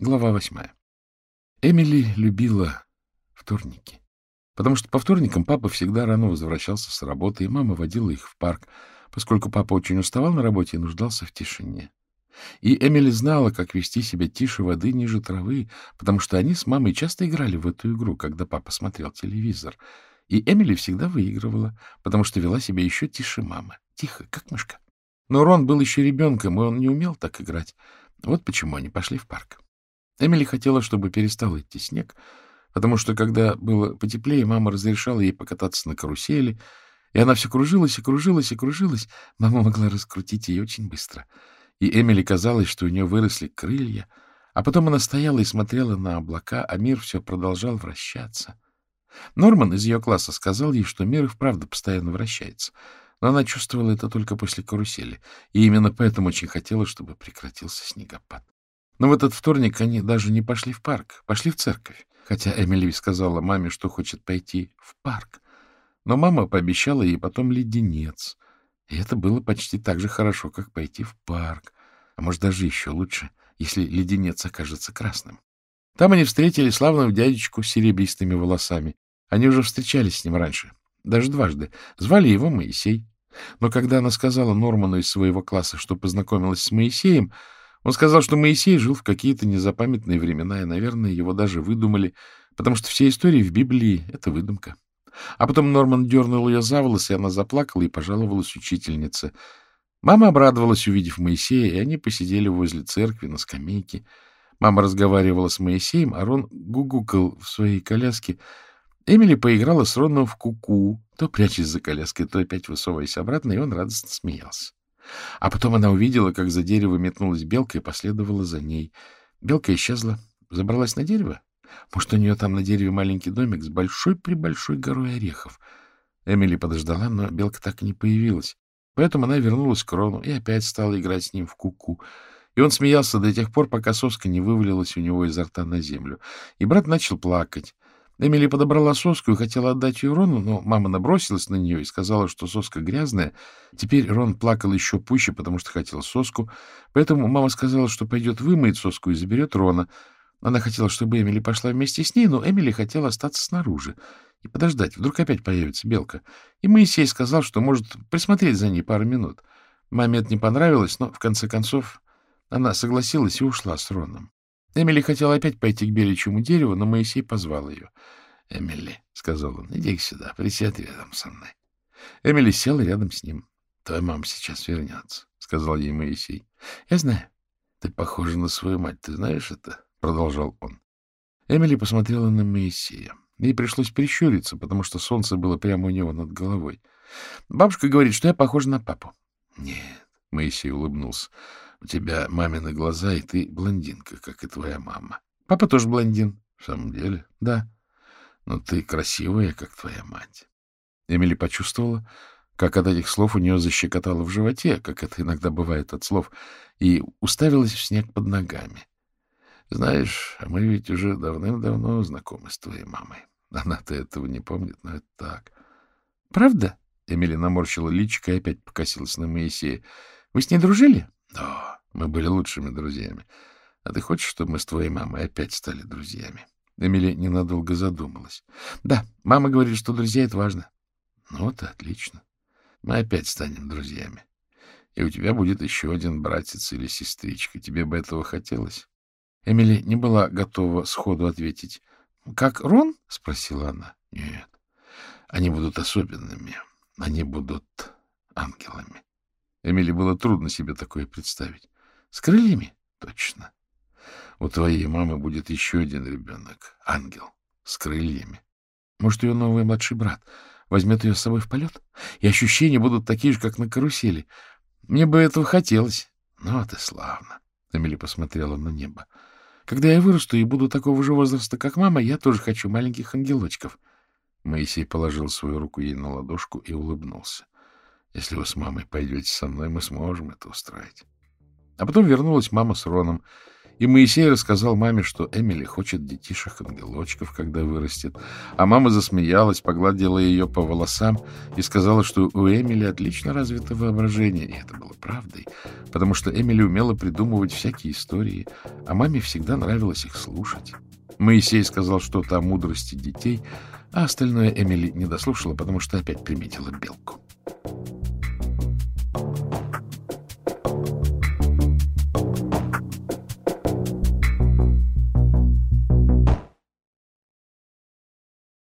Глава восьмая. Эмили любила вторники, потому что по вторникам папа всегда рано возвращался с работы, и мама водила их в парк, поскольку папа очень уставал на работе и нуждался в тишине. И Эмили знала, как вести себя тише воды ниже травы, потому что они с мамой часто играли в эту игру, когда папа смотрел телевизор. И Эмили всегда выигрывала, потому что вела себя еще тише мамы, тихо, как мышка. Но Рон был еще ребенком, и он не умел так играть. Вот почему они пошли в парк. Эмили хотела, чтобы перестал идти снег, потому что, когда было потеплее, мама разрешала ей покататься на карусели, и она все кружилась и кружилась и кружилась. Мама могла раскрутить ее очень быстро. И Эмили казалось, что у нее выросли крылья, а потом она стояла и смотрела на облака, а мир все продолжал вращаться. Норман из ее класса сказал ей, что мир и вправду постоянно вращается, но она чувствовала это только после карусели, и именно поэтому очень хотела, чтобы прекратился снегопад. Но в этот вторник они даже не пошли в парк, пошли в церковь, хотя Эмили сказала маме, что хочет пойти в парк. Но мама пообещала ей потом леденец, и это было почти так же хорошо, как пойти в парк, а может, даже еще лучше, если леденец окажется красным. Там они встретили славного дядечку с серебристыми волосами. Они уже встречались с ним раньше, даже дважды. Звали его Моисей. Но когда она сказала Норману из своего класса, что познакомилась с Моисеем, он сказал, что Моисей жил в какие-то незапамятные времена, и, наверное, его даже выдумали, потому что все истории в Библии — это выдумка. А потом Норман дернул ее за волосы, и она заплакала и пожаловалась учительнице. Мама обрадовалась, увидев Моисея, и они посидели возле церкви на скамейке. Мама разговаривала с Моисеем, а Рон гугукал в своей коляске. Эмили поиграла с Роном в куку, -ку, то прячась за коляской, то опять высовываясь обратно, и он радостно смеялся. А потом она увидела, как за дерево метнулась белка и последовала за ней. Белка исчезла, забралась на дерево. Может, у нее там на дереве маленький домик с большой-пребольшой горой орехов. Эмили подождала, но белка так и не появилась. Поэтому она вернулась к Рону и опять стала играть с ним в куку. -ку. И он смеялся до тех пор, пока соска не вывалилась у него изо рта на землю. И брат начал плакать. Эмили подобрала соску и хотела отдать ее Рону, но мама набросилась на нее и сказала, что соска грязная. Теперь Рон плакал еще пуще, потому что хотел соску. Поэтому мама сказала, что пойдет вымоет соску и заберет Рона. Она хотела, чтобы Эмили пошла вместе с ней, но Эмили хотела остаться снаружи и подождать. Вдруг опять появится белка. И Моисей сказал, что может присмотреть за ней пару минут. Маме это не понравилось, но в конце концов она согласилась и ушла с Роном. Эмили хотела опять пойти к беличьему дереву, но Моисей позвал ее. — Эмили, — сказал он, — иди сюда, присядь рядом со мной. Эмили села рядом с ним. — Твоя мама сейчас вернется, — сказал ей Моисей. — Я знаю. — Ты похожа на свою мать, ты знаешь это? — продолжал он. Эмили посмотрела на Моисея. Ей пришлось прищуриться, потому что солнце было прямо у него над головой. Бабушка говорит, что я похожа на папу. — Нет, — Моисей улыбнулся. У тебя мамины глаза, и ты блондинка, как и твоя мама. Папа тоже блондин. В самом деле? Да. Но ты красивая, как твоя мать. Эмили почувствовала, как от этих слов у нее защекотало в животе, как это иногда бывает от слов, и уставилась в снег под ногами. Знаешь, а мы ведь уже давным-давно знакомы с твоей мамой. Она-то этого не помнит, но это так. — Правда? — Эмили наморщила личико и опять покосилась на Моисея. — Вы с ней дружили? — Да. Мы были лучшими друзьями. А ты хочешь, чтобы мы с твоей мамой опять стали друзьями? Эмили ненадолго задумалась. Да, мама говорит, что друзья — это важно. Ну вот отлично. Мы опять станем друзьями. И у тебя будет еще один братец или сестричка. Тебе бы этого хотелось? Эмили не была готова сходу ответить. — Как Рон? — спросила она. — Нет. Они будут особенными. Они будут ангелами. Эмили было трудно себе такое представить. С крыльями? Точно. У твоей мамы будет еще один ребенок. Ангел. С крыльями. Может, ее новый младший брат возьмет ее с собой в полет? И ощущения будут такие же, как на карусели. Мне бы этого хотелось. Ну, вот и славно. Эмили посмотрела на небо. Когда я вырасту и буду такого же возраста, как мама, я тоже хочу маленьких ангелочков. Моисей положил свою руку ей на ладошку и улыбнулся. — Если вы с мамой пойдете со мной, мы сможем это устроить. А потом вернулась мама с Роном, И Моисей рассказал маме, что Эмили хочет детишек-ангелочков, когда вырастет. А мама засмеялась, погладила ее по волосам и сказала, что у Эмили отлично развито воображение. И это было правдой, потому что Эмили умела придумывать всякие истории, а маме всегда нравилось их слушать. Моисей сказал что-то о мудрости детей, а остальное Эмили не дослушала, потому что опять приметила белку.